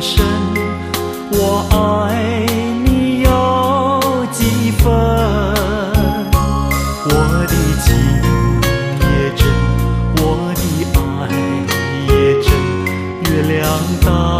深，我爱你有几分？我的情也真，我的爱也真，月亮大。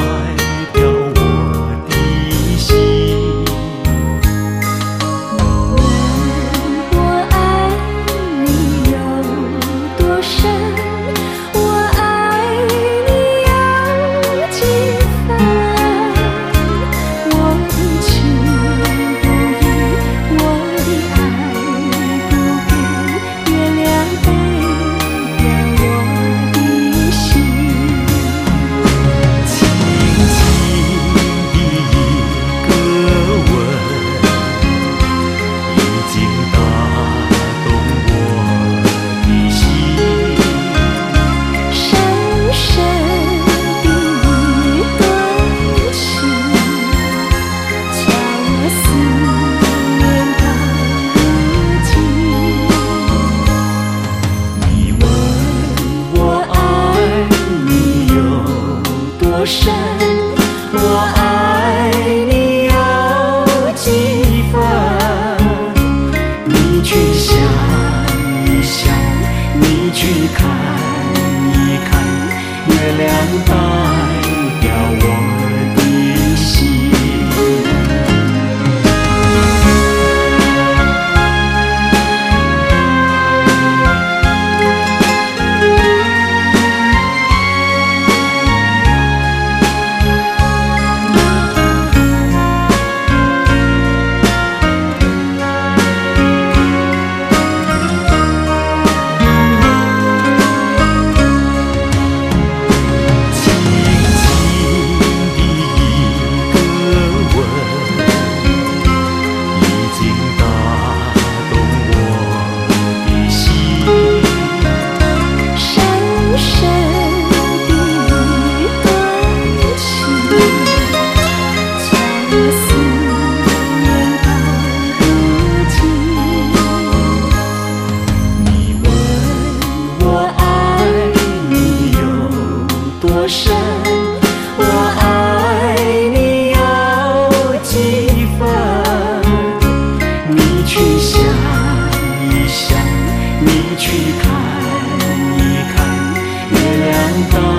深，我爱你有几分？你去想一想，你去看一看，月亮。到。看一看月亮。